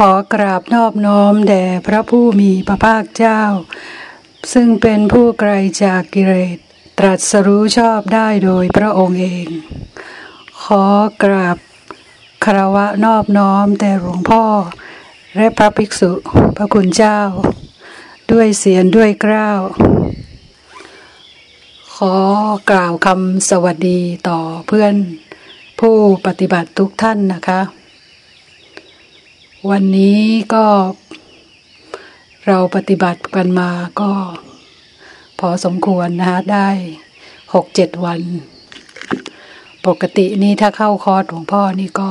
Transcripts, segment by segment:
ขอกราบนอบน้อมแด่พระผู้มีพระภาคเจ้า ซึ่งเป็นผู้ไกลจากกิเลสตรัสรู้ชอบได้โดยพระองค์เอง ขอกราบคารวะนอบน้อมแต่หลวงพ่อ และพระภิกษุพระคุณเจ้า ด้วยเสียงด้วยกล้าว ขอกล่าวคำสวัสดีต่อเพื่อนผู้ปฏิบัติทุกท่านนะคะ วันนี้ก็เราปฏิบัติกันมาก็ พอสมควรนะคะได้หกเจ็ดวัน ปกตินี่ถ้าเข้าคอร์สหลวงพ่อนี่ก็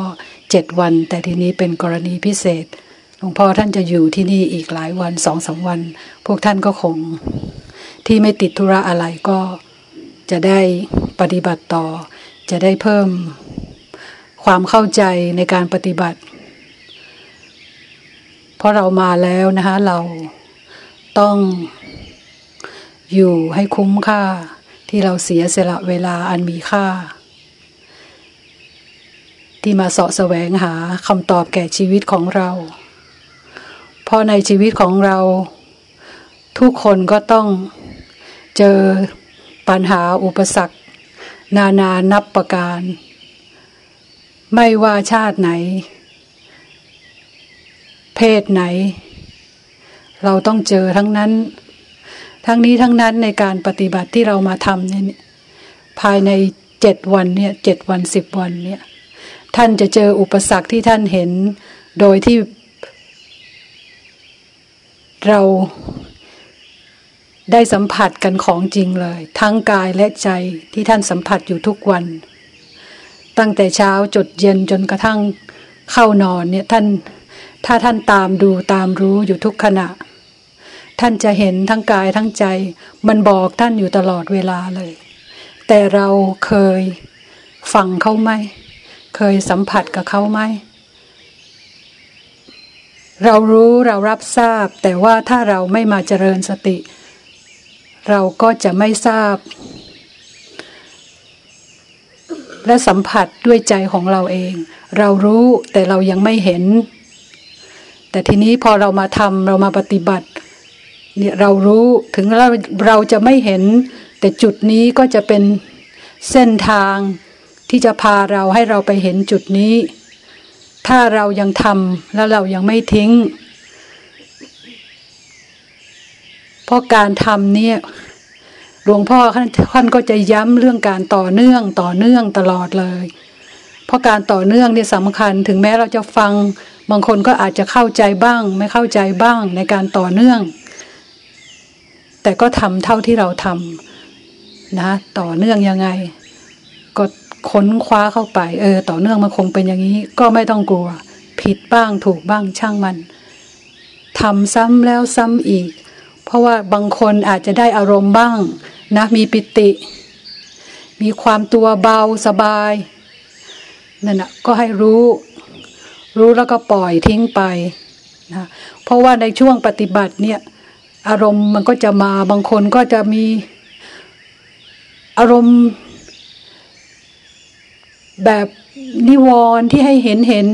เจ็ดวัน แต่ทีนี้เป็นกรณีพิเศษหลวงพ่อท่านจะอยู่ที่นี่อีกหลายวันสองสาวัน พวกท่านก็คงที่ไม่ติดธุระอะไรก็จะได้ปฏิบัติต่อ จะได้เพิ่มความเข้าใจในการปฏิบัติ เพราะเรามาแล้วนะคะเราต้องอยู่ให้คุ้มค่าที่เราเสียสละเวลาอันมีค่า ที่มาเสาะแสวงหาคำตอบแก่ชีวิตของเรา เพราะในชีวิตของเรา ทุกคนก็ต้องเจอปัญหาอุปสรรค นานานับประการ ไม่ว่าชาติไหน เพศไหน เราต้องเจอทั้งนั้น ทั้งนี้ทั้งนั้นในการปฏิบัติที่เรามาทำเนี่ยภายในเจ็ดวันเนี่ยเจ็ดวันสิบวันเนี่ย ท่านจะเจออุปสรรคที่ท่านเห็น โดยที่ เราได้สัมผัสกันของจริงเลย ทั้งกายและใจที่ท่านสัมผัสอยู่ทุกวัน ตั้งแต่เช้าจดเย็นจนกระทั่งเข้านอนเนี่ยท่าน ถ้าท่านตามดูตามรู้อยู่ทุกขณะ ท่านจะเห็นทั้งกายทั้งใจ มันบอกท่านอยู่ตลอดเวลาเลย แต่เราเคยฟังเขาไหม เคยสัมผัสกับเขาไหม เรารู้เรารับทราบ แต่ว่าถ้าเราไม่มาเจริญสติ เราก็จะไม่ทราบ และสัมผัสด้วยใจของเราเอง เรารู้แต่เรายังไม่เห็น แต่ทีนี้พอเรามาทำเรามาปฏิบัติเนี่ยเรารู้ถึงเราเราจะไม่เห็น แต่จุดนี้ก็จะเป็นเส้นทางที่จะพาเราให้เราไปเห็นจุดนี้ ถ้าเรายังทำแล้วเรายังไม่ทิ้ง เพราะการทำเนี่ยหลวงพ่อท่านท่านก็จะย้ำเรื่องการต่อเนื่องต่อเนื่องตลอดเลย เพราะการต่อเนื่องเนี่ยสำคัญถึงแม้เราจะฟัง บางคนก็อาจจะเข้าใจบ้าง ไม่เข้าใจบ้างในการต่อเนื่อง แต่ก็ทำเท่าที่เราทำนะต่อเนื่องยังไง ก็ค้นคว้าเข้าไป เออ ต่อเนื่องมันคงเป็นอย่างนี้ ก็ไม่ต้องกลัว ผิดบ้างถูกบ้างช่างมันทำซ้ำแล้วซ้ำอีก เพราะว่าบางคนอาจจะได้อารมณ์บ้างนะมีปิติ มีความตัวเบาสบายนั่นนะก็ให้รู้ รู้แล้วก็ปล่อยทิ้งไปนะเพราะว่าในช่วงปฏิบัติเนี่ย อารมณ์มันก็จะมาบางคนก็จะมีอารมณ์ แบบนิวรณ์ที่ให้เห็นเห็น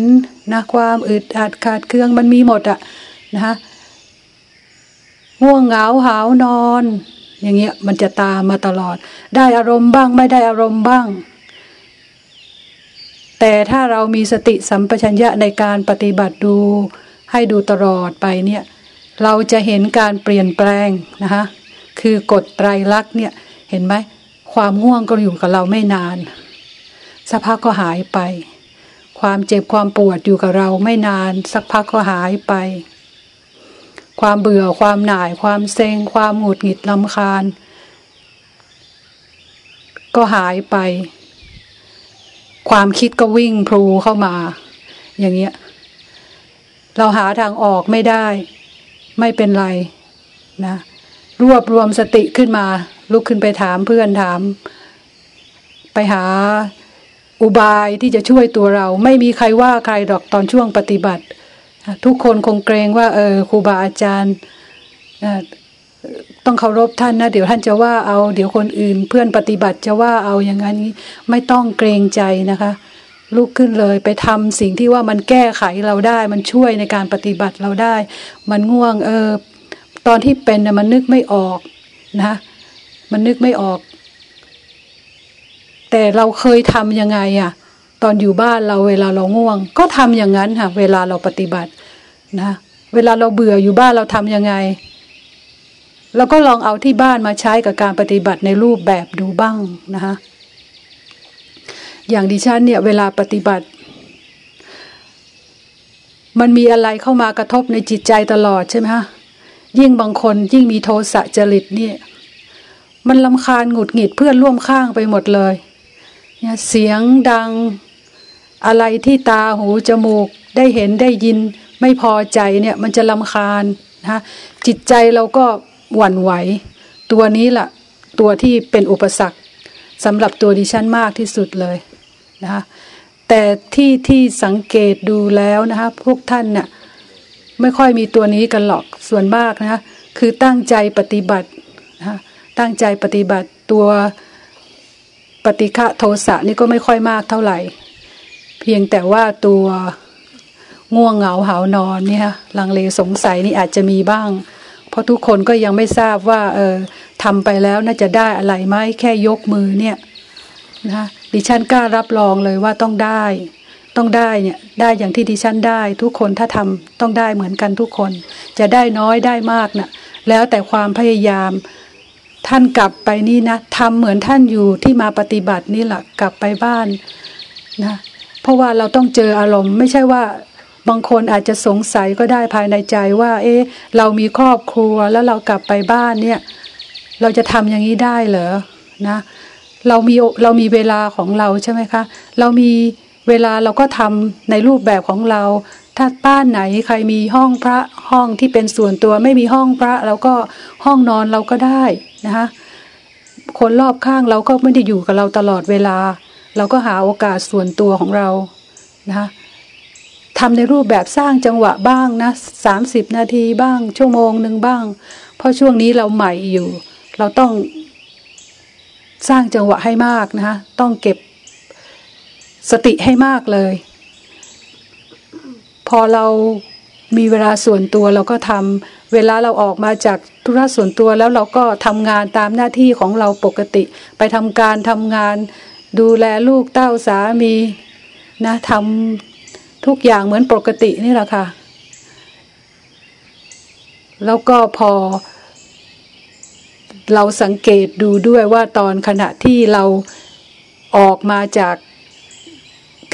นะความอึดอัดขาดเครื่องมันมีหมดอะนะคะง่วงเหงาหาวนอน อย่างเงี้ยมันจะตามมาตลอด ได้อารมณ์บ้างไม่ได้อารมณ์บ้าง แต่ถ้าเรามีสติสัมปชัญญะในการปฏิบัติดู ให้ดูตลอดไปเนี่ยเราจะเห็นการเปลี่ยนแปลงนะคะคือกฎไตรลักษณ์เนี่ยเห็นไหมความง่วงก็อยู่กับเราไม่นานสักพักก็หายไป ความเจ็บความปวดอยู่กับเราไม่นาน สักพักก็หายไป ความเบื่อความหน่าย ความเซ็ง ความหงุดหงิดลำคาญ ก็หายไป ความคิดก็วิ่งพลูเข้ามา อย่างเงี้ย เราหาทางออกไม่ได้ ไม่เป็นไรนะ รวบรวมสติขึ้นมา ลุกขึ้นไปถามเพื่อนถาม ไปหาอุบายที่จะช่วยตัวเรา ไม่มีใครว่าใครดอกตอนช่วงปฏิบัติ ทุกคนคงเกรงว่า เออครูบาอาจารย์ ต้องเคารพท่านนะ เดี๋ยวท่านจะว่าเอาเดี๋ยวคนอื่น เพื่อนปฏิบัติจะว่าเอาอย่างนั้นไม่ต้องเกรงใจนะคะลุกขึ้นเลยไปทำสิ่งที่ว่ามันแก้ไขเราได้ มันช่วยในการปฏิบัติเราได้ มันง่วงเออตอนที่เป็นน่ยมันนึกไม่ออกนะมันนึกไม่ออก แต่เราเคยทำยังไงอะ่ะตอนอยู่บ้านเราเวลาเราง่วง ก็ทำอย่างนั้นค่ะ เวลาเราปฏิบัตินะเวลาเราเบื่ออยู่บ้านเราทำยังไง เราก็ลองเอาที่บ้านมาใช้กับการปฏิบัติในรูปแบบดูบ้างนะคะอย่างดิฉันเนี่ยเวลาปฏิบัติ มันมีอะไรเข้ามากระทบในจิตใจตลอดใช่ไหมคะยิ่งบางคนยิ่งมีโทสะจริตเนี่ย มันลำคาญหงุดหงิดเพื่อนร่วมข้างไปหมดเลยเนี่ยเสียงดังอะไรที่ตาหูจมูกได้เห็นได้ยินไม่พอใจเนี่ย มันจะลำคาญนะจิตใจเราก็ หวั่นไหว ตัวนี้แหละตัวที่เป็นอุปสรรคสำหรับตัวดิฉันมากที่สุดเลยนะคะแต่ที่ที่สังเกตดูแล้วนะคะพวกท่านเนี่ยไม่ค่อยมีตัวนี้กันหรอกส่วนมากนะคะคือตั้งใจปฏิบัตินะคะตั้งใจปฏิบัติตัวปฏิฆะโทสะนี่ก็ไม่ค่อยมากเท่าไหร่ เพียงแต่ว่าตัวง่วงเหงาหานอนเนี่ยลังเลสงสัยนี่อาจจะมีบ้าง เพราะทุกคนก็ยังไม่ทราบว่าเออทำไปแล้วน่าจะได้อะไรไหมแค่ยกมือเนี่ยนะดิฉันกล้ารับรองเลยว่าต้องได้ ต้องได้เนี่ยได้อย่างที่ดิฉันได้ ทุกคนถ้าทำต้องได้เหมือนกันทุกคน จะได้น้อยได้มากนะ่ะแล้วแต่ความพยายามท่านกลับไปนี่นะทำเหมือนท่านอยู่ที่มาปฏิบัตินี่แหละกลับไปบ้านนะเพราะว่าเราต้องเจออารมณ์ไม่ใช่ว่า บางคนอาจจะสงสัยก็ได้ภายในใจว่า เอ๊ะเรามีครอบครัวแล้วเรากลับไปบ้านเนี่ย เราจะทำอย่างนี้ได้เหรอนะเรามีเรามีเวลาของเราใช่ไหมคะ เรามีเวลาเราก็ทำในรูปแบบของเรา ถ้าบ้านไหนใครมีห้องพระห้องที่เป็นส่วนตัวไม่มีห้องพระเราก็ห้องนอนเราก็ได้นะคะคนรอบข้างเราก็ไม่ได้อยู่กับเราตลอดเวลา เราก็หาโอกาสส่วนตัวของเรานะคะ ทำในรูปแบบสร้างจังหวะบ้างนะสามสิบนาทีบ้าง ชั่วโมงหนึ่งบ้าง เพราะช่วงนี้เราใหม่อยู่ เราต้องสร้างจังหวะให้มากนะคะต้องเก็บสติให้มากเลย พอเรามีเวลาส่วนตัวเราก็ทำเวลาเราออกมาจากธุระส่วนตัวแล้วเราก็ทำงานตามหน้าที่ของเราปกติ ไปทำการทำงาน ดูแลลูกเต้าสามีนะทำ ทุกอย่างเหมือนปกตินี่แหละค่ะ แล้วก็พอ เราสังเกตดูด้วยว่าตอนขณะที่เราออกมาจาก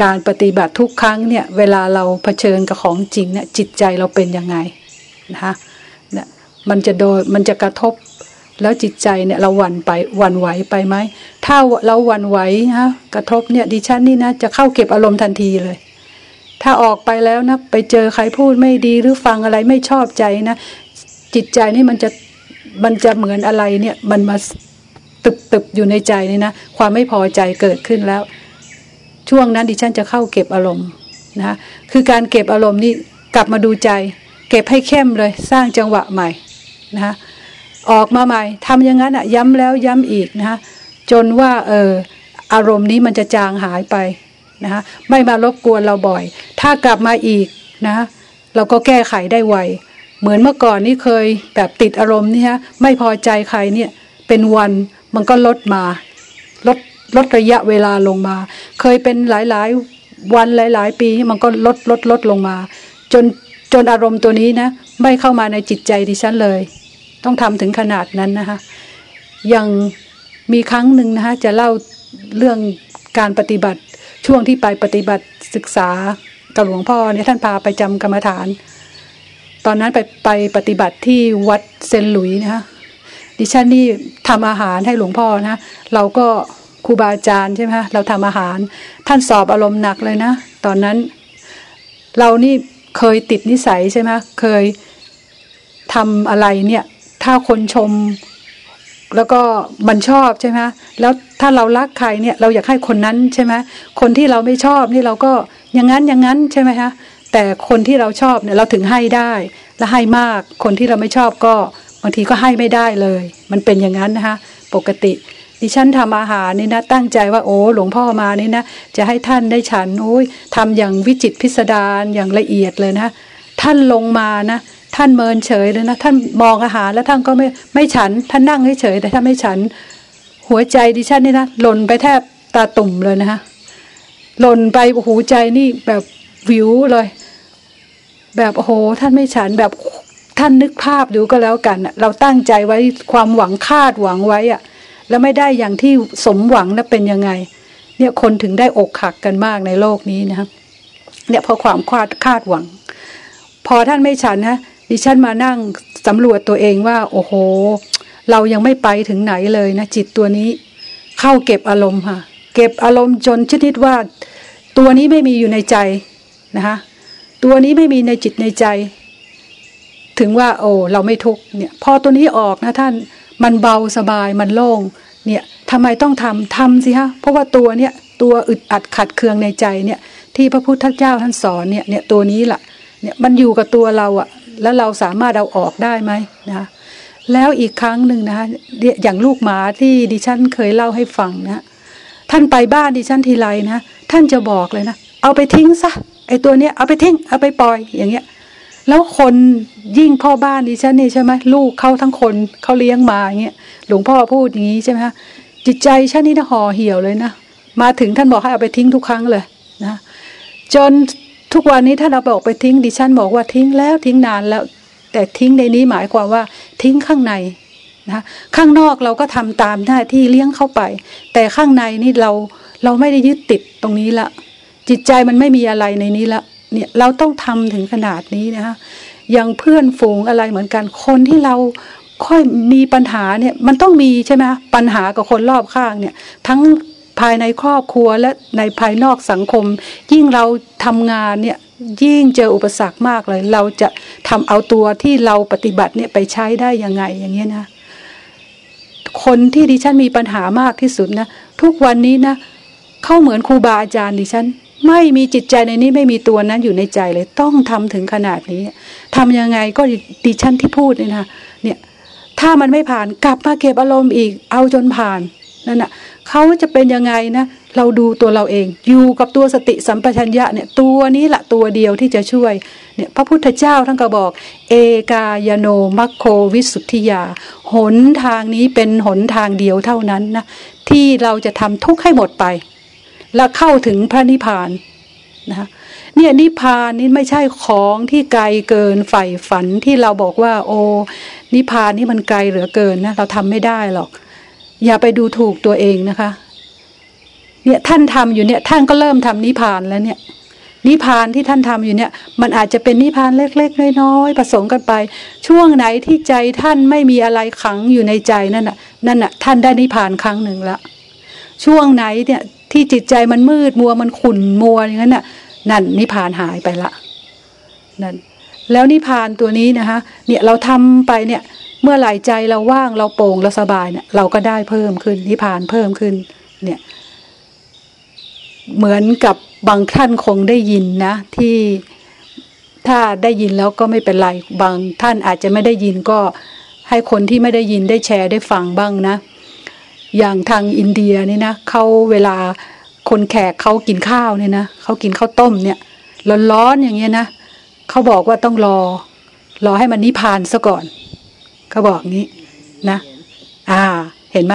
การปฏิบัติทุกครั้งเนี่ย เวลาเราเผชิญกับของจริงเนี่ยจิตใจเราเป็นยังไงนะคะเนี่ยมันจะโดยมันจะกระทบแล้วจิตใจเนี่ยเราหวั่นไปหวั่นไหวไปไหมถ้าเราหวั่นไหวนะกระทบเนี่ยดิฉันนี่นะจะเข้าเก็บอารมณ์ทันทีเลย ถ้าออกไปแล้วนะ ไปเจอใครพูดไม่ดีหรือฟังอะไรไม่ชอบใจนะ จิตใจนี่มันจะมันจะเหมือนอะไรเนี่ย มันมาตึบตึบอยู่ในใจนี่นะ ความไม่พอใจเกิดขึ้นแล้ว ช่วงนั้นดิฉันจะเข้าเก็บอารมณ์นะคือการเก็บอารมณ์นี่กลับมาดูใจ เก็บให้เข้มเลย สร้างจังหวะใหม่นะออกมาใหม่ทำอย่างนั้นอะย้ำแล้วย้ำอีกนะจนว่าเอออารมณ์นี้มันจะจางหายไป นะคะไม่มารบกวนเราบ่อย ถ้ากลับมาอีกนะ เราก็แก้ไขได้ไว เหมือนเมื่อก่อนนี่เคยแบบติดอารมณ์นี่ฮะไม่พอใจใครเนี่ยเป็นวันมันก็ลดมาลดลดระยะเวลาลงมา เคยเป็นหลายๆวันหลาย ๆ ปีมันก็ลดลดลดลงมา จนจนอารมณ์ตัวนี้นะ ไม่เข้ามาในจิตใจดิฉันเลย ต้องทำถึงขนาดนั้นนะคะยังมีครั้งหนึ่งนะคะจะเล่าเรื่องการปฏิบัติ ช่วงที่ไปปฏิบัติศึกษากับหลวงพ่อเนี่ยท่านพาไปจำกรรมฐาน ตอนนั้นไปไปปฏิบัติที่วัดเซนหลุยนะคะดิฉันนี่ทำอาหารให้หลวงพ่อนะ เราก็ครูบาอาจารย์ใช่ไหมคะเราทำอาหาร ท่านสอบอารมณ์หนักเลยนะ ตอนนั้น เรานี่เคยติดนิสัยใช่ไหมเคยทำอะไรเนี่ย ถ้าคนชม แล้วก็มันชอบใช่ไหมแล้วถ้าเรารักใครเนี่ยเราอยากให้คนนั้นใช่ไหมคนที่เราไม่ชอบนี่เราก็อย่างนั้นอย่างนั้นใช่ไหมคะแต่คนที่เราชอบเนี่ยเราถึงให้ได้และให้มากคนที่เราไม่ชอบก็บางทีก็ให้ไม่ได้เลย มันเป็นอย่างนั้นนะคะปกติดิฉันทำอาหารนี่นะตั้งใจว่าโอ้หลวงพ่อมานี่นะจะให้ท่านได้ฉันโอ้ยทำอย่างวิจิตพิสดารอย่างละเอียดเลยนะ ท่านลงมานะ ท่านเมินเฉยเลยนะท่านมองอาหารแล้วท่านก็ไม่ไม่ฉัน ท่านนั่งเฉยแต่ท่านไม่ฉัน หัวใจดิฉันนี่นะหล่นไปแทบตาตุ่มเลยนะฮะหล่นไปหูใจนี่แบบวิวเลย แบบโอ้โหท่านไม่ฉันแบบท่านนึกภาพดูก็แล้วกันเราตั้งใจไว้ความหวังคาดหวังไว้อะแล้วไม่ได้อย่างที่สมหวังนะเป็นยังไง เนี่ยคนถึงได้อกหักกันมากในโลกนี้นะครับเนี่ยเพราะความคาดคาดหวัง พอท่านไม่ฉันนะ ดิฉันมานั่งสำรวจตัวเองว่า โอ้โห เรายังไม่ไปถึงไหนเลยนะ จิตตัวนี้ เข้าเก็บอารมณ์ค่ะ เก็บอารมณ์จนชนิดว่า ตัวนี้ไม่มีอยู่ในใจนะคะตัวนี้ไม่มีในจิตในใจ ถึงว่าโอ้เราไม่ทุกเนี่ย พอตัวนี้ออกนะท่านมันเบาสบายมันโล่ง เนี่ยทำไมต้องทำทำสิฮะเพราะว่าตัวเนี่ยตัวอึดอัดขัดเคืองในใจเนี่ย ที่พระพุทธเจ้าท่านสอนเนี่ยเนี่ยตัวนี้แหละเนี่ยมันอยู่กับตัวเราอะ แล้วเราสามารถเอาออกได้ไหมนะแล้วอีกครั้งหนึ่งนะคะอย่างลูกหมาที่ดิฉันเคยเล่าให้ฟังนะท่านไปบ้านดิฉันทีไรนะท่านจะบอกเลยนะเอาไปทิ้งซะไอตัวเนี้ยเอาไปทิ้งเอาไปปล่อยอย่างเงี้ยแล้วคนยิ่งพ่อบ้านดิฉันนี่ใช่ไหมลูกเขาทั้งคนเขาเลี้ยงมาอย่างเงี้ยหลวงพ่อพูดอย่างนี้ใช่ไหมฮะจิตใจฉันนี่นะห่อเหี่ยวเลยนะมาถึงท่านบอกให้เอาไปทิ้งทุกครั้งเลยนะจน ทุกวันนี้ถ้าเราบอกไปทิ้งดิฉันบอกว่าทิ้งแล้วทิ้งนานแล้ว แต่ทิ้งในนี้หมายความว่าทิ้งข้างในนะข้างนอกเราก็ทำตามหน้าที่เลี้ยงเข้าไป แต่ข้างในนี่เราเราไม่ได้ยึดติดตรงนี้ละ จิตใจมันไม่มีอะไรในนี้ละเนี่ยเราต้องทำถึงขนาดนี้นะคะอย่างเพื่อนฝูงอะไรเหมือนกันคนที่เราค่อยมีปัญหาเนี่ยมันต้องมีใช่ไหมปัญหากับคนรอบข้างเนี่ย ทั้ง ภายในครอบครัวและในภายนอกสังคม ยิ่งเราทำงานเนี่ยยิ่งเจออุปสรรคมากเลย เราจะทำเอาตัวที่เราปฏิบัติเนี่ยไปใช้ได้ยังไงอย่างเงี้ยนะ คนที่ดิฉันมีปัญหามากที่สุดนะทุกวันนี้นะเข้าเหมือนครูบาอาจารย์ดิฉันไม่มีจิตใจในนี้ไม่มีตัวนั้นอยู่ในใจเลยต้องทำถึงขนาดนี้ทำยังไงก็ดิฉันที่พูดเนี่ยนะเนี่ยถ้ามันไม่ผ่านกลับมาเก็บอารมณ์อีกเอาจนผ่านนั่นน่ะ เขาจะเป็นยังไงนะ เราดูตัวเราเอง อยู่กับตัวสติสัมปชัญญะเนี่ยตัวนี้แหละตัวเดียวที่จะช่วยเนี่ยพระพุทธเจ้าท่านก็บอก เอกายโนมัคโควิสุทธิยา หนทางนี้เป็นหนทางเดียวเท่านั้นนะที่เราจะทำทุกข์ให้หมดไป แล้วเข้าถึงพระนิพพานนะคะเนี่ยนิพพานนี่ไม่ใช่ของที่ไกลเกินใฝ่ฝันที่เราบอกว่า โอ้นิพพานนี่มันไกลเหลือเกินนะเราทำไม่ได้หรอก อย่าไปดูถูกตัวเองนะคะ เนี่ยท่านทำอยู่เนี่ย ท่านก็เริ่มทำนิพานแล้วเนี่ยนิพานที่ท่านทำอยู่เนี่ย มันอาจจะเป็นนิพานเล็กๆน้อยๆผสมกันไป ช่วงไหนที่ใจท่านไม่มีอะไรขังอยู่ในใจนั่นน่ะนั่นน่ะท่านได้นิพานครั้งหนึ่งละช่วงไหนเนี่ยที่จิตใจมันมืดมัวมันขุ่นมัวอย่างนั้นน่ะนั่นนิพานหายไปละนั่นแล้วนิพพานตัวนี้นะคะเนี่ยเราทำไปเนี่ย เมื่อไหร่ใจเราว่างเราโปร่งเราสบายเนี่ยเราก็ได้เพิ่มขึ้นนิพพานเพิ่มขึ้น เนี่ย เหมือนกับบางท่านคงได้ยินนะ ที่ถ้าได้ยินแล้วก็ไม่เป็นไร บางท่านอาจจะไม่ได้ยินก็ให้คนที่ไม่ได้ยินได้แชร์ได้ฟังบ้างนะ อย่างทางอินเดียนี่นะเขาเวลาคนแขกเขากินข้าวเนี่ยนะเขากินข้าวต้มเนี่ยร้อนๆอย่างเงี้ยนะเขาบอกว่าต้องรอ รอให้มันนิพานซะก่อน เขาบอกงี้นะ อ่า เห็นไหม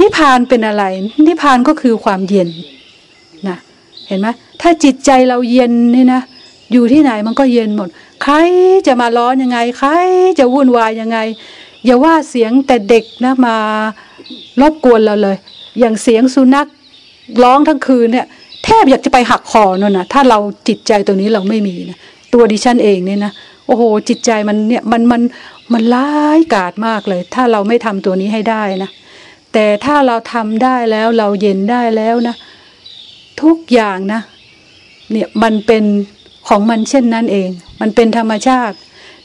นิพานเป็นอะไร นิพานก็คือความเย็นนะเห็นไหมถ้าจิตใจเราเย็นนี่นะอยู่ที่ไหนมันก็เย็นหมด ใครจะมาร้อนยังไง ใครจะวุ่นวายยังไง อย่าว่าเสียงแต่เด็กนะมารบกวนเราเลย อย่างเสียงสุนัขร้องทั้งคืนเนี่ยแทบอยากจะไปหักคอนั่นนะถ้าเราจิตใจตัวนี้เราไม่มีนะตัวดิฉันเองเนี่ยนะโอ้โห จิตใจมันเนี่ยมันมัน มันร้ายกาจมากเลย ถ้าเราไม่ทำตัวนี้ให้ได้นะแต่ถ้าเราทำได้แล้วเราเย็นได้แล้วนะ ทุกอย่างนะ เนี่ยมันเป็นของมันเช่นนั้นเอง มันเป็นธรรมชาติ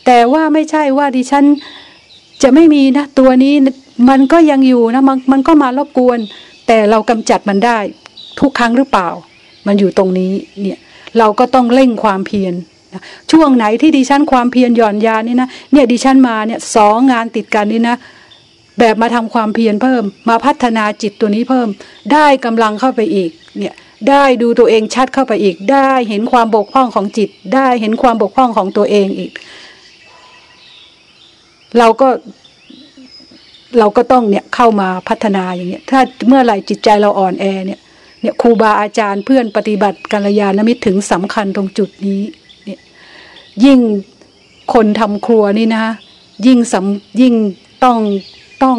แต่ว่าไม่ใช่ว่าดิฉันจะไม่มีนะ ตัวนี้มันก็ยังอยู่นะมันมันก็มารบกวน แต่เรากำจัดมันได้ ทุกครั้งหรือเปล่า มันอยู่ตรงนี้เนี่ยเราก็ต้องเร่งความเพียร ช่วงไหนที่ดิฉันความเพียรหย่อนยานี่นะเนี่ยดิฉันมาเนี่ยสองงานติดกันนี่นะ แบบมาทำความเพียรเพิ่ม มาพัฒนาจิตตัวนี้เพิ่ม ได้กำลังเข้าไปอีกเนี่ยได้ดูตัวเองชัดเข้าไปอีก ได้เห็นความบกพร่องของจิต ได้เห็นความบกพร่องของตัวเองอีก เราก็เราก็ต้องเนี่ยเข้ามาพัฒนาอย่างเงี้ยถ้าเมื่อไหร่จิตใจเราอ่อนแอเนี่ยเนี่ยครูบาอาจารย์เพื่อนปฏิบัติกัลยาณมิตรถึงสำคัญตรงจุดนี้ ยิ่งคนทำครัวนี่นะยิ่งสำยิ่งต้องต้อง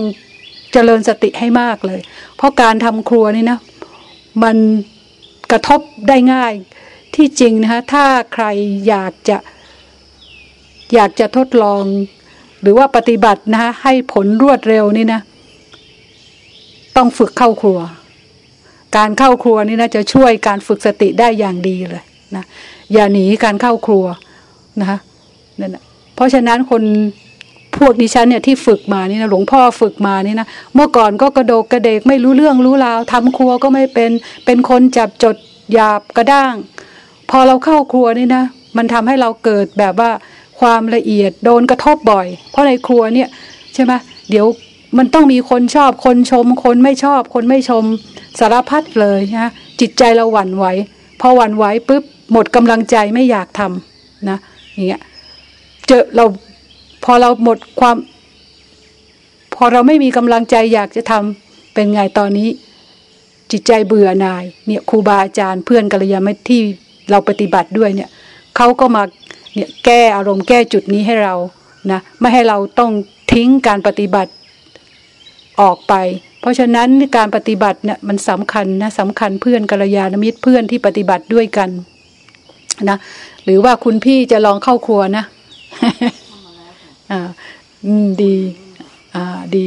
เจริญสติให้มากเลย เพราะการทำครัวนี่นะมันกระทบได้ง่ายที่จริงนะคะถ้าใครอยากจะอยากจะทดลอง หรือว่าปฏิบัตินะคะให้ผลรวดเร็วนี่นะ ต้องฝึกเข้าครัว การเข้าครัวนี่นะจะช่วยการฝึกสติได้อย่างดีเลยนะอย่าหนีการเข้าครัว นะคะนั่นแหะเพราะฉะนั้นคนพวกดิฉันเนี่ยที่ฝึกมานี่นะหลวงพ่อฝึกมานี่นะเมื่อก่อนก็กระโดกกระเดกไม่รู้เรื่องรู้ราวทำครัวก็ไม่เป็นเป็นคนจับจดหยาบกระด้าง พอเราเข้าครัวนี่นะมันทำให้เราเกิดแบบว่าความละเอียดโดนกระทบบ่อย เพราะในครัวเนี่ยใช่ไหมเดี๋ยวมันต้องมีคนชอบคนชม คนไม่ชอบคนไม่ชมสารพัดเลยนะจิตใจเราหวั่นไหวพอหวั่นไหวปุ๊บหมดกำลังใจไม่อยากทำนะ อย่างเงี้ยเจอเราพอเราหมดความ พอเราไม่มีกำลังใจอยากจะทำเป็นไงตอนนี้ จิตใจเบื่อหน่าย เนี่ยครูบาอาจารย์เพื่อนกัลยาณมิตรที่เราปฏิบัติด้วยเนี่ยเขาก็มาเนี่ยแก้อารมณ์แก้จุดนี้ให้เรานะไม่ให้เราต้องทิ้งการปฏิบัติออกไป เพราะฉะนั้นการปฏิบัติเนี่ยมันสำคัญนะสำคัญเพื่อนกัลยาณมิตรเพื่อนที่ปฏิบัติด้วยกัน นะหรือว่าคุณพี่จะลองเข้าครัวนะอ่าอืมดีอ่าดี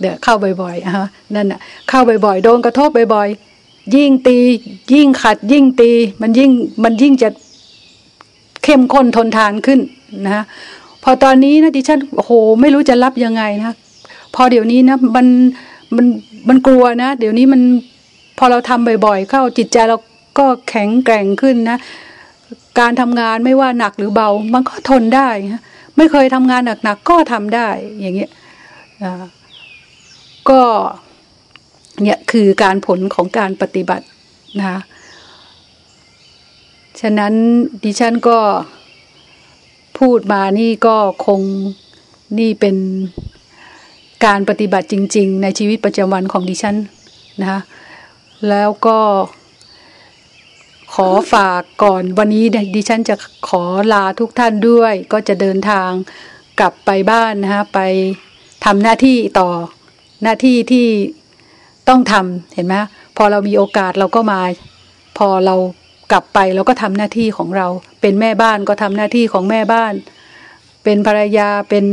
เดี๋ยวเข้าบ่อยๆอะนั่นน่ะเข้าบ่อยๆโดนกระทบบ่อยๆยิ่งตี ยิ่งขัด ยิ่งตี มันยิ่งมันยิ่งจะเข้มข้นทนทานขึ้นนะพอตอนนี้นะดิฉันโอ้โห ไม่รู้จะรับยังไงนะพอเดี๋ยวนี้นะมันมันมันกลัวนะ เดี๋ยวนี้มันพอเราทำบ่อย ๆ เข้าจิตใจเราก็แข็งแกร่งขึ้นนะ การทำงานไม่ว่าหนักหรือเบา มันก็ทนได้ไม่เคยทำงานหนักๆก็ทำได้อย่างเงี้ยก็เนี่ยคือการผลของการปฏิบัตินะคะฉะนั้นดิฉันก็พูดมานี่ก็คงนี่เป็นการปฏิบัติจริง ๆ ในชีวิตประจำวันของดิฉันนะคะแล้วก็ ขอฝากก่อนวันนี้ดิฉันจะขอลาทุกท่านด้วย ก็จะเดินทางกลับไปบ้านนะคะไปทำหน้าที่ต่อหน้าที่ที่ต้องทำเห็นไหมพอเรามีโอกาสเราก็มา พอเรากลับไปเราก็ทำหน้าที่ของเรา เป็นแม่บ้านก็ทำหน้าที่ของแม่บ้าน เป็นภรรยาเป็น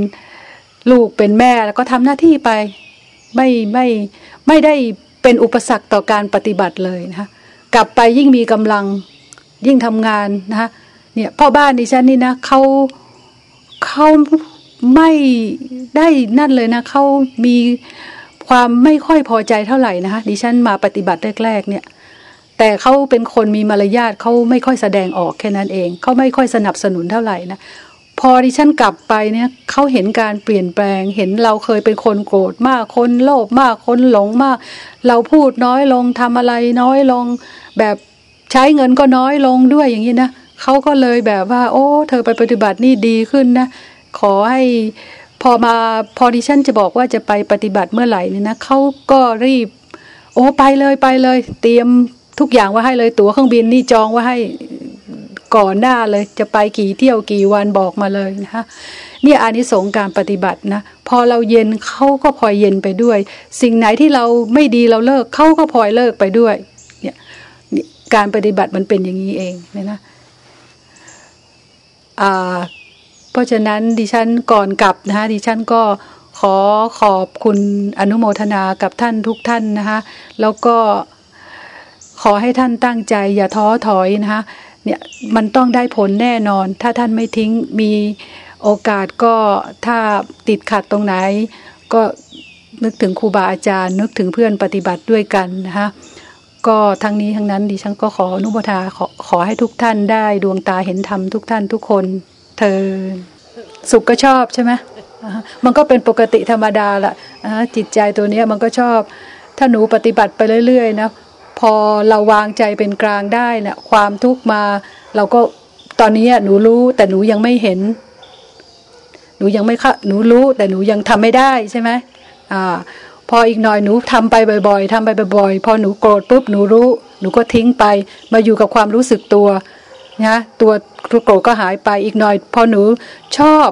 ลูกเป็นแม่แล้วก็ทำหน้าที่ไป ไม่ไม่ไม่ได้เป็นอุปสรรคต่อการปฏิบัติเลยนะคะ กลับไปยิ่งมีกำลังยิ่งทำงานนะคะเนี่ยพ่อบ้านดิฉันนี่นะเขาเขาไม่ได้นั่นเลยนะเขามีความไม่ค่อยพอใจเท่าไหร่นะคะดิฉันมาปฏิบัติแรกๆเนี่ย แต่เขาเป็นคนมีมารยาทเขาไม่ค่อยแสดงออกแค่นั้นเองเขาไม่ค่อยสนับสนุนเท่าไหร่นะ อดิฉันกลับไปเนี่ยเขาเห็นการเปลี่ยนแปลง เห็นเราเคยเป็นคนโกรธมากคนโลภมากคนหลงมาก เราพูดน้อยลงทำอะไรน้อยลง แบบใช้เงินก็น้อยลงด้วยอย่างนี้นะเขาก็เลยแบบว่า โอ้ เธอไปปฏิบัตินี่ดีขึ้นนะ ขอให้พอมาพอดิฉันจะบอกว่าจะไปปฏิบัติเมื่อไหร่เนี่ยนะเขาก็รีบ โอ้ไปเลยไปเลย เตรียมทุกอย่างไว่าให้เลยตั๋วเครื่องบินนี่จองไว่าให้ ก่อนหน้าเลยจะไปกี่เที่ยวกี่วันบอกมาเลยนะคะนี่อานิสงส์การปฏิบัตินะ พอเราเย็นเขาก็พลอยเย็นไปด้วย สิ่งไหนที่เราไม่ดีเราเลิกเขาก็พลอยเลิกไปด้วยเนี่ยการปฏิบัติมันเป็นอย่างนี้เองเนี่ยนะเพราะฉะนั้นดิฉันก่อนกลับนะคะดิฉันก็ขอขอบคุณอนุโมทนากับท่านทุกท่านนะคะแล้วก็ขอให้ท่านตั้งใจอย่าท้อถอยนะคะ เนี่ยมันต้องได้ผลแน่นอน ถ้าท่านไม่ทิ้งมีโอกาสก็ถ้าติดขัดตรงไหน ก็นึกถึงครูบาอาจารย์ นึกถึงเพื่อนปฏิบัติด้วยกันนะคะก็ทั้งนี้ทั้งนั้นดิฉันก็ขออนุโมทนาขอขอให้ทุกท่านได้ดวงตาเห็นธรรมทุกท่านทุกคน เธอสุขก็ชอบใช่ไหมมันก็เป็นปกติธรรมดาละจิตใจตัวนี้มันก็ชอบ ถ้าหนูปฏิบัติไปเรื่อยๆนะ พอเราวางใจเป็นกลางได้นะ่ะความทุกข์มา เราก็ตอนนี้หนูรู้ แต่หนูยังไม่เห็น หนูยังไม่ค่ะหนูรู้ แต่หนูยังทำไม่ได้ใช่ไหมอ่า พออีกหน่อยหนูทำไปบ่อย ๆทำไปบ่อยๆ พอหนูโกรธปุ๊บหนูรู้ หนูก็ทิ้งไป มาอยู่กับความรู้สึกตัวนะตัวโกรธก็หายไปอีกหน่อย พอหนูชอบ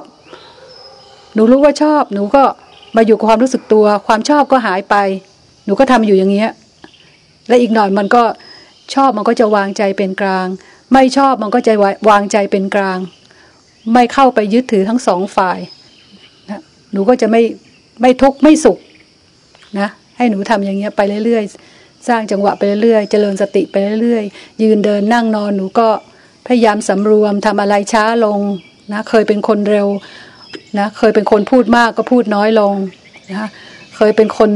หนูรู้ว่าชอบ หนูก็มาอยู่กับความรู้สึกตัว ความชอบก็หายไป หนูก็ทำอยู่อย่างเงี้ย และอีกหน่อยมันก็ชอบมันก็จะวางใจเป็นกลาง ไม่ชอบมันก็จะวางใจเป็นกลาง ไม่เข้าไปยึดถือทั้งสองฝ่ายนะหนูก็จะไม่ไม่ทุกข์ไม่สุขนะให้หนูทำอย่างเงี้ยไปเรื่อยๆ สร้างจังหวะไปเรื่อยๆ เจริญสติไปเรื่อยๆ ยืนเดินนั่งนอนหนูก็พยายามสำรวมทำอะไรช้าลงนะเคยเป็นคนเร็วนะเคยเป็นคนพูดมากก็พูดน้อยลงนะเคยเป็นคน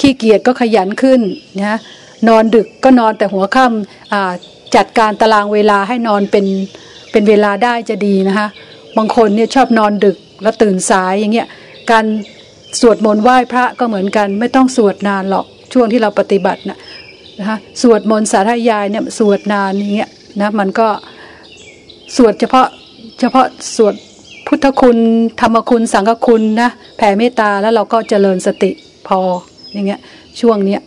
ขี้เกียจก็ขยันขึ้นนะนอนดึกก็นอนแต่หัวค่ำจัดการตารางเวลาให้นอนเป็นเป็นเวลาได้จะดีนะคะบางคนเนี่ยชอบนอนดึกแล้วตื่นสายอย่างเงี้ยการสวดมนต์ไหว้พระก็เหมือนกัน ไม่ต้องสวดนานหรอกช่วงที่เราปฏิบัตินะนะคะสวดมนต์สาธยายเนี่ยสวดนานอย่างเงี้ยนะมันก็สวดเฉพาะเฉพาะสวดพุทธคุณ ธรรมคุณ สังฆคุณนะแผ่เมตตาแล้วเราก็เจริญสติ พออย่างเงี้ยช่วงเนี้ย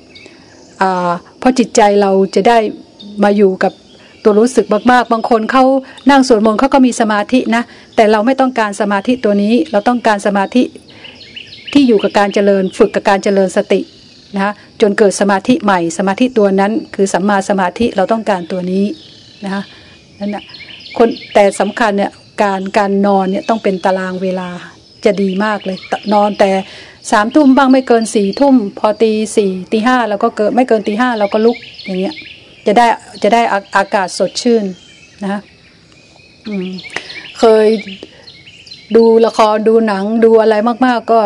เพราะจิตใจเราจะได้มาอยู่กับตัวรู้สึกมากๆ บางคนเขานั่งสวดมนต์เขาก็มีสมาธินะ แต่เราไม่ต้องการสมาธิตัวนี้ เราต้องการสมาธิที่อยู่กับการเจริญฝึกกับการเจริญสตินะจนเกิดสมาธิใหม่ สมาธิตัวนั้นคือสัมมาสมาธิเราต้องการตัวนี้นะนั่นนะคนแต่สำคัญเนี่ยการการนอนเนี่ยต้องเป็นตารางเวลาจะดีมากเลยนอนแต่ สามทุ่มบ้างไม่เกินสี่ทุ่ม พอตีสี่ตีห้าเราก็เกิดไม่เกินตีห้าเราก็ลุกอย่างเงี้ย จะได้จะได้อากาศสดชื่นนะอืมเคยดูละครดูหนังดูอะไรมาก ๆ ก็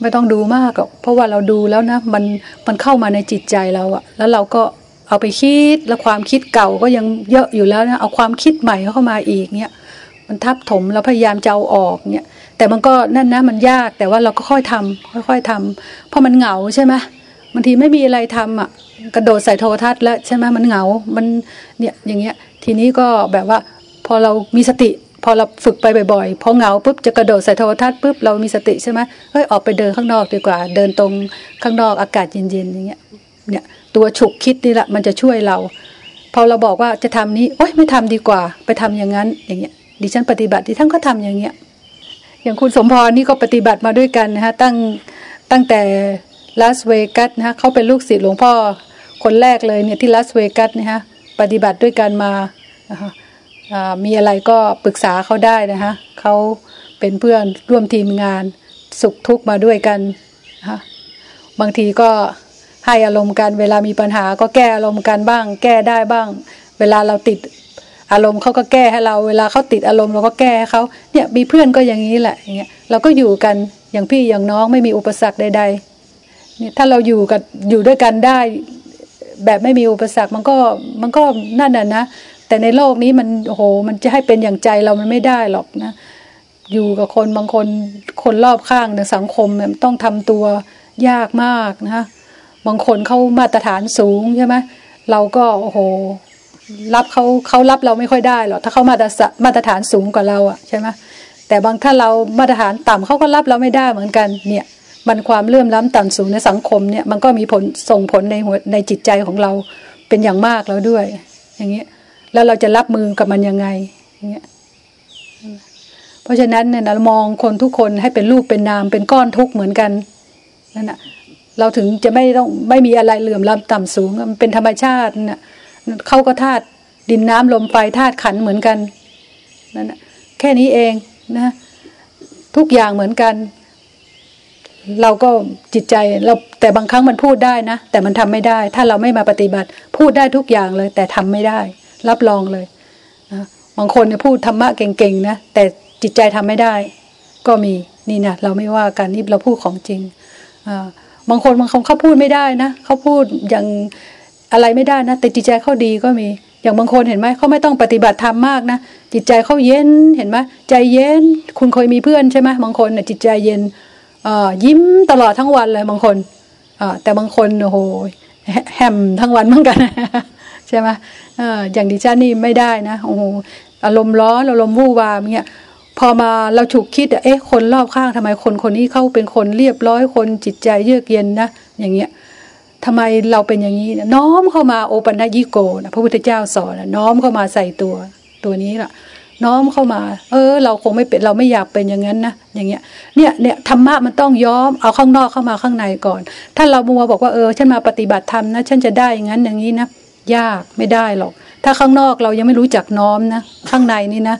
ไม่ต้องดูมากหรอกเพราะว่าเราดูแล้วนะมันมันเข้ามาในจิตใจเราอะแล้วเราก็เอาไปคิดแล้วความคิดเก่าก็ยังเยอะอยู่แล้วนะเอาความคิดใหม่เข้ามาอีกเนี่ยมันทับถมเราพยายามจะเอาออกเนี่ย แต่มันก็นั่นนะมันยากแต่ว่าเราก็ค่อยทำค่อย ๆทำเพราะมันเหงาใช่ไหมบางทีไม่มีอะไรทำอะกระโดดใส่โทรทัศน์แล้วใช่ไหมมันเหงา มันเนี่ยอย่างเงี้ย ทีนี้ก็แบบว่าพอเรามีสติ พอเราฝึกไปบ่อยๆพอเหงาปุ๊บจะกระโดดใส่โทรทัศน์ปุ๊บเรามีสติใช่ไหมเฮ้ยออกไปเดินข้างนอกดีกว่า เดินตรงข้างนอกอากาศเย็นๆอย่างเงี้ยเนี่ยตัวฉุกคิดนี่แหละมันจะช่วยเรา พอเราบอกว่าจะทำนี้โอ๊ยไม่ทำดีกว่า ไปทำอย่างนั้นอย่างเงี้ยดิฉันปฏิบัติดิฉันก็ทำอย่างเงี้ย อย่างคุณสมพรนี่ก็ปฏิบัติมาด้วยกันนะฮะตั้งตั้งแต่ลาสเวกัสนะฮะเขาเป็นลูกศิษย์หลวงพ่อคนแรกเลยเนี่ยที่ลาสเวกัสนะฮะปฏิบัติด้วยกันมานะคะมีอะไรก็ปรึกษาเขาได้นะฮะเขาเป็นเพื่อนร่วมทีมงานสุขทุกข์มาด้วยกันนะบางทีก็ให้อารมณ์กันเวลามีปัญหาก็แก้อารมณ์กันบ้าง แก้ได้บ้าง เวลาเราติด อารมณ์เขาก็แก้ให้เรา เวลาเขาติดอารมณ์เราก็แก้ให้เขาเนี่ยมีเพื่อนก็อย่างนี้แหละอย่างเงี้ยเราก็อยู่กันอย่างพี่อย่างน้องไม่มีอุปสรรคใดๆเนี่ยถ้าเราอยู่กับอยู่ด้วยกันได้ แบบไม่มีอุปสรรคมันก็มันก็นั่นน่ะนะแต่ในโลกนี้มันโอ้โหมันจะให้เป็นอย่างใจเรามันไม่ได้หรอกนะ อยู่กับคนบางคนคนรอบข้างในสังคมมันต้องทำตัวยากมากนะบางคนเขามาตรฐานสูงใช่ไหมเราก็โอ้โห รับเขาเขารับเราไม่ค่อยได้หรอกถ้าเขามาตรมาตรฐานสูงกว่าเราอะใช่ไหมแต่บางถ้าเรามาตรฐานต่ำเขาก็รับเราไม่ได้เหมือนกันเนี่ยมันความเลื่อมล้ำต่ำสูงในสังคมเนี่ยมันก็มีผลส่งผลในหัวในจิตใจของเราเป็นอย่างมากแล้วด้วย อย่างเงี้ยแล้วเราจะรับมือกับมันยังไงอย่างเงี้ยเพราะฉะนั้นเนี่ยเรามองคนทุกคนให้เป็นรูปเป็นนามเป็นก้อนทุกเหมือนกันนั่นแหะเราถึงจะไม่ต้องไม่มีอะไรเหลื่อมล้ำต่ำสูงมันเป็นธรรมชาติเนี่ย เขาก็ธาตุดินน้ำลมไฟธาตุขันเหมือนกันนั่นแค่นี้เองนะทุกอย่างเหมือนกัน เราก็จิตใจเราแต่บางครั้งมันพูดได้นะ แต่มันทำไม่ได้ ถ้าเราไม่มาปฏิบัติ พูดได้ทุกอย่างเลย แต่ทำไม่ได้ รับรองเลยนะบางคนเนี่ยพูดธรรมะเก่งๆนะแต่จิตใจทำไม่ได้ ก็มีนี่นะเราไม่ว่ากันนี่เราพูดของจริงอ่าบางคนบางคนเขาพูดไม่ได้นะเขาพูดอย่าง อะไรไม่ได้นะแต่จิตใจเขาดีก็มี อย่างบางคนเห็นไหมเขาไม่ต้องปฏิบัติธรรมมากนะจิตใจเขาเย็นเห็นไหมใจเย็น คุณเคยมีเพื่อนใช่ไหมบางคนเนี่ยจิตใจเย็นยิ้มตลอดทั้งวันเลยบางคนแต่บางคนโอ้โหแฮมทั้งวันเหมือนกันใช่ไหมอย่างดิฉันนี่ไม่ได้นะโอ้โหอารมณ์ร้อนอารมณ์วู่วามเนี่ยพอมาเราฉุกคิดเอ๊ะคนรอบข้างทำไมคนคนนี้เขาเป็นคนเรียบร้อยคนจิตใจเยือกเย็นนะอย่างเงี้ย ทำไมเราเป็นอย่างนี้น้อมเข้ามาโอปัญญิโกนะพระพุทธเจ้าสอนนะน้อมเข้ามาใส่ตัวตัวนี้ล่ะ น้อมเข้ามา เออ เราคงไม่เป็นเราไม่อยากเป็นอย่างนั้นนะอย่างเงี้ยเนี่ยเนี่ยธรรมะมันต้องย้อมเอาข้างนอกเข้ามาข้างในก่อน ถ้าเรามัวบอกว่าเออฉันมาปฏิบัติธรรมนะฉันจะได้อย่างนั้นอย่างนี้นะยากไม่ได้หรอก ถ้าข้างนอกเรายังไม่รู้จักน้อมนะข้างในนี่นะ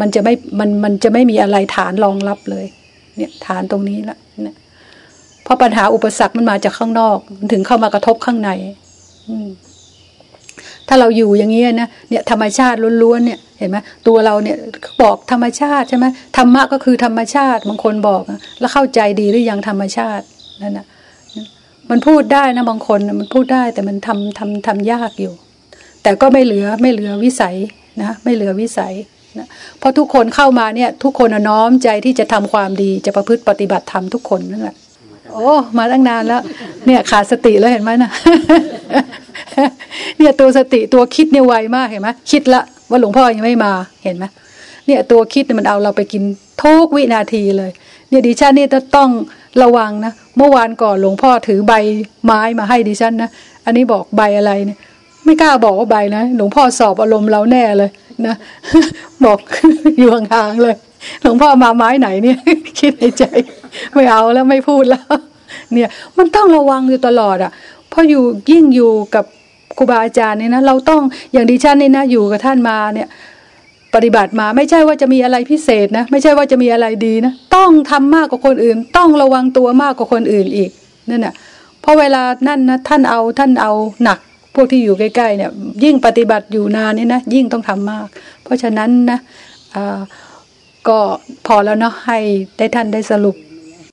มันจะไม่มันมันจะไม่มีอะไรฐานรองรับเลย เนี่ยฐานตรงนี้ละเนี่ย เพราะปัญหาอุปสรรคมันมาจากข้างนอกมันถึงเข้ามากระทบข้างใน อืถ้าเราอยู่อย่างนี้นะเนี่ยธรรมชาติล้วนๆเนี่ยเห็นไหมตัวเราเนี่ยบอกธรรมชาติใช่ไหมธรรมะก็คือธรรมชาติบางคนบอกแล้วเข้าใจดีหรือยังธรรมชาตินั่นนะมันพูดได้นะบางคนมันพูดได้แต่มันทำทำทำยากอยู่ แต่ก็ไม่เหลือไม่เหลือวิสัยนะไม่เหลือวิสัยนะเพราะทุกคนเข้ามาเนี่ยทุกคนน้อมใจที่จะทำความดีจะประพฤติปฏิบัติธรรมทุกคนนั่นแหละ โอ้ มาตั้งนานแล้ว เนี่ยขาดสติแล้วเห็นไหมนะเนี่ยตัวสติตัวคิดเนี่ยไวมากเห็นไหมคิดละว่าหลวงพ่อยังไม่มาเห็นไหมเนี่ยตัวคิดมันเอาเราไปกินทุกวินาทีเลย เนี่ยดิฉันนี่ต้องระวังนะเมื่อวานก่อนหลวงพ่อถือใบไม้มาให้ดิฉันนะอันนี้บอกใบอะไรเนี่ยไม่กล้าบอกว่าใบนะหลวงพ่อสอบอารมณ์เราแน่เลยนะบอกอยู่ห่างๆเลย หลวงพ่อมาไม้ไหนเนี่ย คิดในใจ ไม่เอาแล้วไม่พูดแล้ว เนี่ย มันต้องระวังอยู่ตลอดอะพราะอยู่ยิ่งอยู่กับครูบาอาจารย์เนี่ยนะเราต้องอย่างดิฉันนี่นะอยู่กับท่านมาเนี่ย ปฏิบัติมาไม่ใช่ว่าจะมีอะไรพิเศษนะ ไม่ใช่ว่าจะมีอะไรดีนะต้องทำมากกว่าคนอื่น ต้องระวังตัวมากกว่าคนอื่นอีกนั่นน่ะเพราะเวลานั่นนะท่านเอาท่านเอาหนักพวกที่อยู่ใกล้ๆเนี่ย ยิ่งปฏิบัติอยู่นานนี่นะยิ่งต้องทำมาก เพราะฉะนั้นนะอ่า ก็พอแล้วเนาะให้ได้ท่านได้สรุป